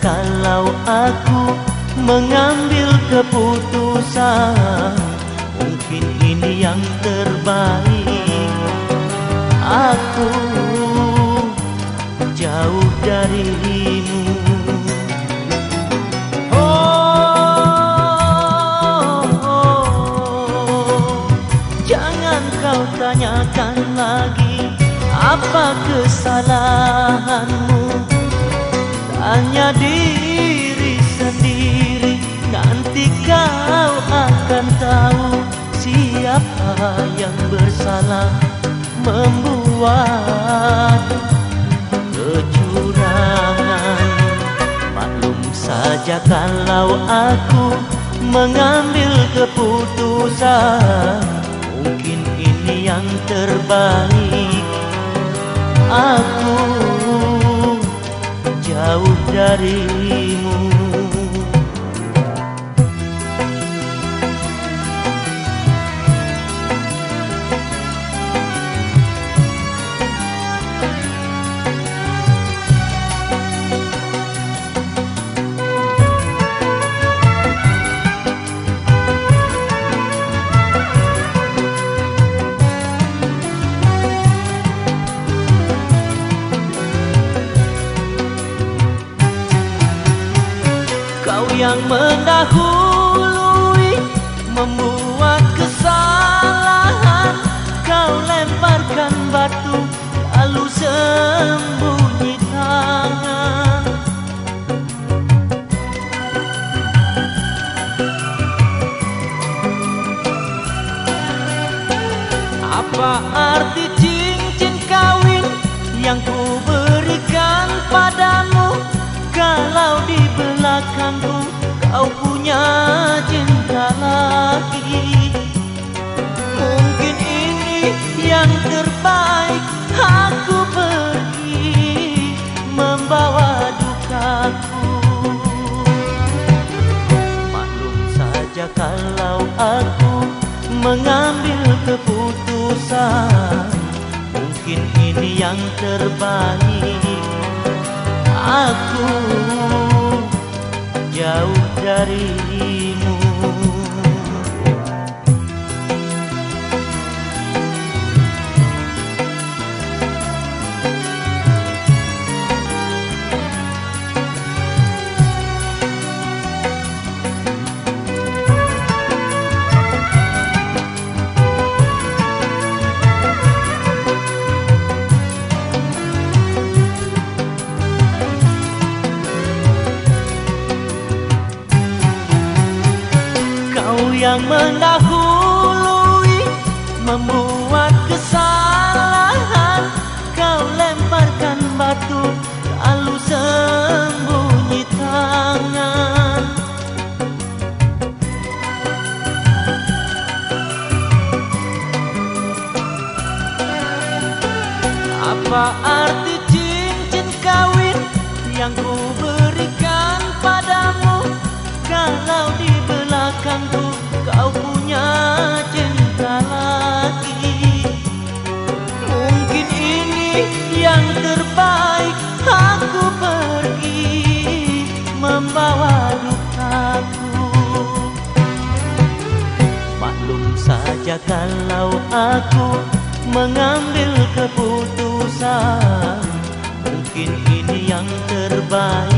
kalau aku mengambil keputusan. Mungkin ini yang terbaik. Aku jauh darimu. Oh, Jangan kau tanyakan lagi Apa kesalahanmu Tanya diri sendiri Nanti kau akan tahu Siapa yang bersalah Membuat kecurangan. Maklum saja kalau aku Mengambil keputusan Mungkin ini yang terbaik. Aku jauh darimu yang mendahului membuat kesalahan. Kau lemparkan batu lalu sembunyi tangan. Apa arti cincin kawin yang ku kau punya cinta lagi. Mungkin ini yang terbaik. Aku pergi membawa dukaku. Maklum saja kalau aku mengambil keputusan. Mungkin ini yang terbaik. Aku jauh yang mendahului membuat kesalahan. Kau lemparkan batu lalu sembunyi tangan. Apa arti cincin kawin yang ku yang terbaik Aku pergi membawa dukaku Maklum saja kalau aku mengambil keputusan Mungkin ini yang terbaik